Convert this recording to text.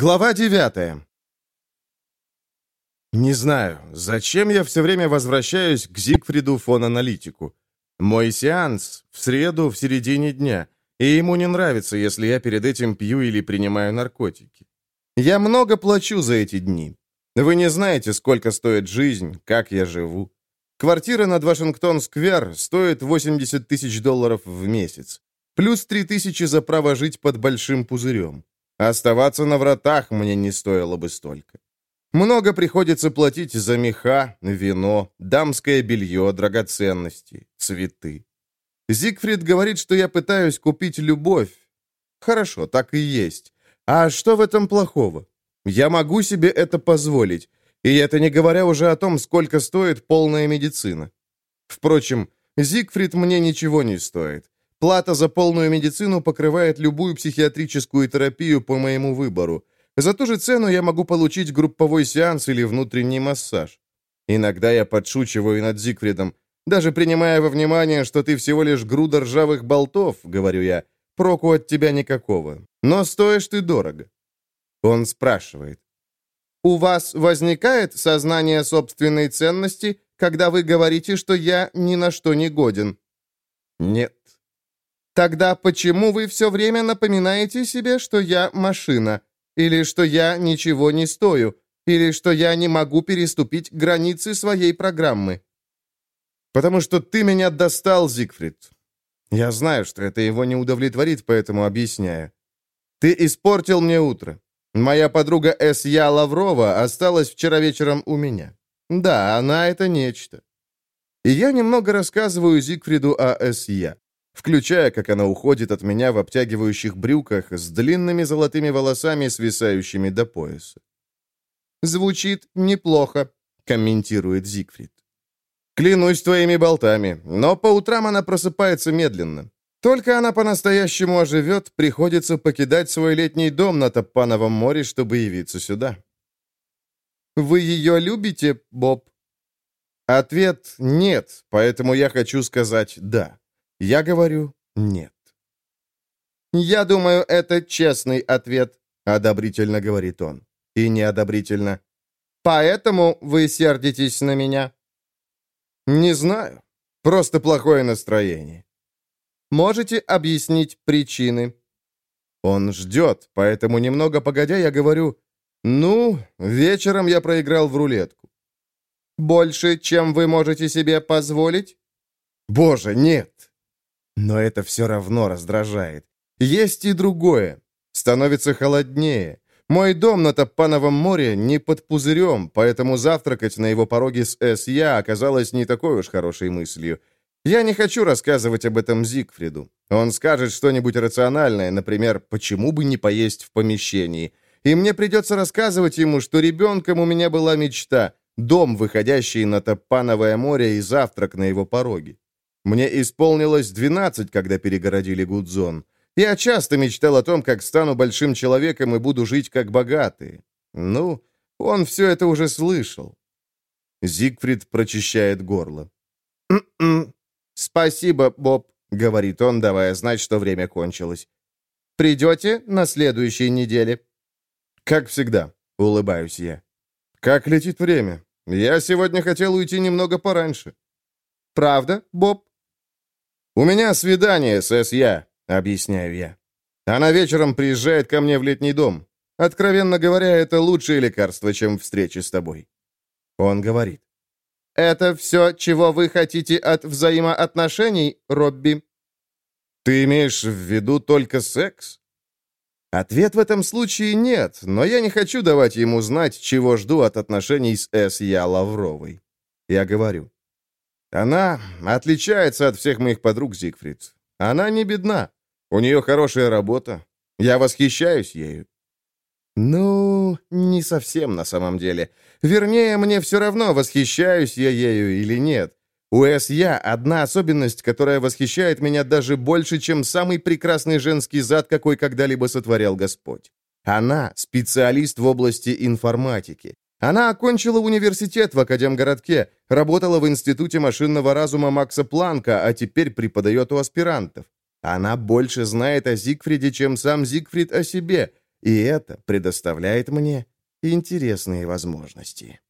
Глава девятая. Не знаю, зачем я все время возвращаюсь к Зигфриду фон-аналитику. Мой сеанс в среду в середине дня, и ему не нравится, если я перед этим пью или принимаю наркотики. Я много плачу за эти дни. Вы не знаете, сколько стоит жизнь, как я живу. Квартира над Вашингтон-сквер стоит 80 тысяч долларов в месяц. Плюс 3 тысячи за право жить под большим пузырем. Оставаться на вратах мне не стоило бы столько. Много приходится платить за меха, вино, дамское белье, драгоценности, цветы. Зигфрид говорит, что я пытаюсь купить любовь. Хорошо, так и есть. А что в этом плохого? Я могу себе это позволить. И это не говоря уже о том, сколько стоит полная медицина. Впрочем, Зигфрид мне ничего не стоит. Плата за полную медицину покрывает любую психиатрическую терапию по моему выбору. За ту же цену я могу получить групповой сеанс или внутренний массаж. Иногда я подшучиваю над Зигфридом. Даже принимая во внимание, что ты всего лишь груда ржавых болтов, говорю я, проку от тебя никакого. Но стоишь ты дорого. Он спрашивает. У вас возникает сознание собственной ценности, когда вы говорите, что я ни на что не годен? Нет. Тогда почему вы все время напоминаете себе, что я машина? Или что я ничего не стою? Или что я не могу переступить границы своей программы? Потому что ты меня достал, Зигфрид. Я знаю, что это его не удовлетворит, поэтому объясняю. Ты испортил мне утро. Моя подруга С.Я. Лаврова осталась вчера вечером у меня. Да, она это нечто. И я немного рассказываю Зигфриду о С.Я включая, как она уходит от меня в обтягивающих брюках с длинными золотыми волосами, свисающими до пояса. «Звучит неплохо», — комментирует Зигфрид. «Клянусь твоими болтами, но по утрам она просыпается медленно. Только она по-настоящему оживет, приходится покидать свой летний дом на Топпановом море, чтобы явиться сюда». «Вы ее любите, Боб?» Ответ «нет», поэтому я хочу сказать «да». Я говорю «нет». «Я думаю, это честный ответ», — одобрительно говорит он. И неодобрительно. «Поэтому вы сердитесь на меня?» «Не знаю. Просто плохое настроение». «Можете объяснить причины?» Он ждет, поэтому немного погодя я говорю, «Ну, вечером я проиграл в рулетку». «Больше, чем вы можете себе позволить?» «Боже, нет!» Но это все равно раздражает. Есть и другое. Становится холоднее. Мой дом на Топпановом море не под пузырем, поэтому завтракать на его пороге с С.Я. оказалось не такой уж хорошей мыслью. Я не хочу рассказывать об этом Зигфриду. Он скажет что-нибудь рациональное, например, почему бы не поесть в помещении. И мне придется рассказывать ему, что ребенком у меня была мечта — дом, выходящий на Топпановое море и завтрак на его пороге. Мне исполнилось 12, когда перегородили Гудзон. Я часто мечтал о том, как стану большим человеком и буду жить как богатый. Ну, он все это уже слышал. Зигфрид прочищает горло. «М-м, «Спасибо, Боб», — говорит он, давая знать, что время кончилось. «Придете на следующей неделе?» «Как всегда», — улыбаюсь я. «Как летит время? Я сегодня хотел уйти немного пораньше». «Правда, Боб?» «У меня свидание с С.Я», — объясняю я. «Она вечером приезжает ко мне в летний дом. Откровенно говоря, это лучшее лекарство, чем встреча с тобой». Он говорит. «Это все, чего вы хотите от взаимоотношений, Робби?» «Ты имеешь в виду только секс?» Ответ в этом случае нет, но я не хочу давать ему знать, чего жду от отношений с С.Я. Лавровой. Я говорю. Она отличается от всех моих подруг, Зигфрид. Она не бедна. У нее хорошая работа. Я восхищаюсь ею. Ну, не совсем на самом деле. Вернее, мне все равно, восхищаюсь я ею или нет. У С.Я. одна особенность, которая восхищает меня даже больше, чем самый прекрасный женский зад, какой когда-либо сотворял Господь. Она специалист в области информатики. Она окончила университет в Академгородке, работала в Институте машинного разума Макса Планка, а теперь преподает у аспирантов. Она больше знает о Зигфриде, чем сам Зигфрид о себе, И это предоставляет мне интересные возможности.